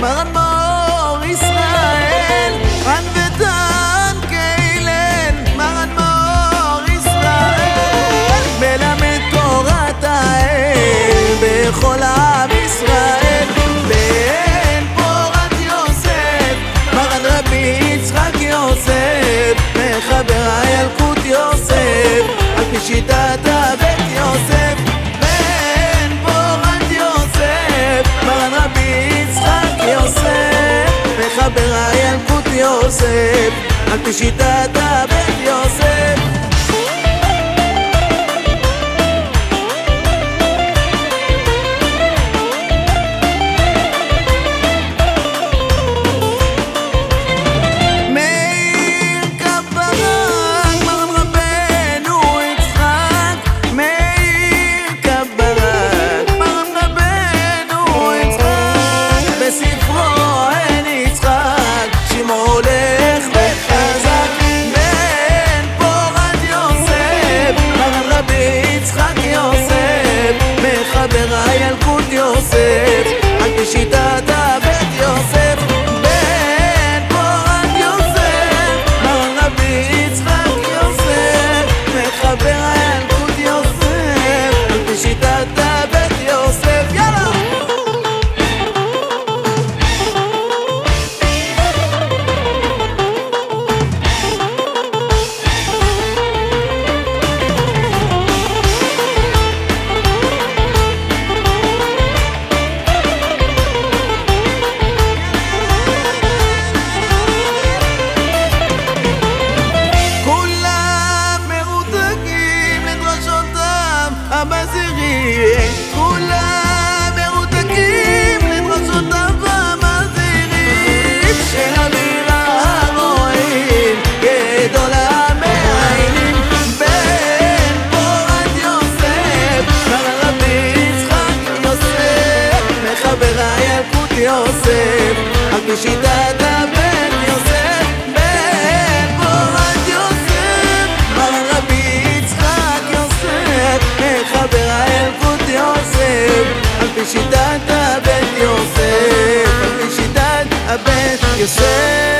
مغنمار إسرائيل عن ודן קהילן מגנמור ישראל מלמד תורת האל בכל עם ישראל. בן פורת יוסף מגן רבי יצחק יוסף מחבר הילקוט יוסף על פי יוסף, על פי שיטת הבית יוסף. Hoje יוסף, על פי שיטת הבן יוסף, בן פורת יוסף, על רבי יצחק יוסף, מחבר האלקוט יוסף, על פי שיטת הבן יוסף, על פי שיטת הבן יוסף.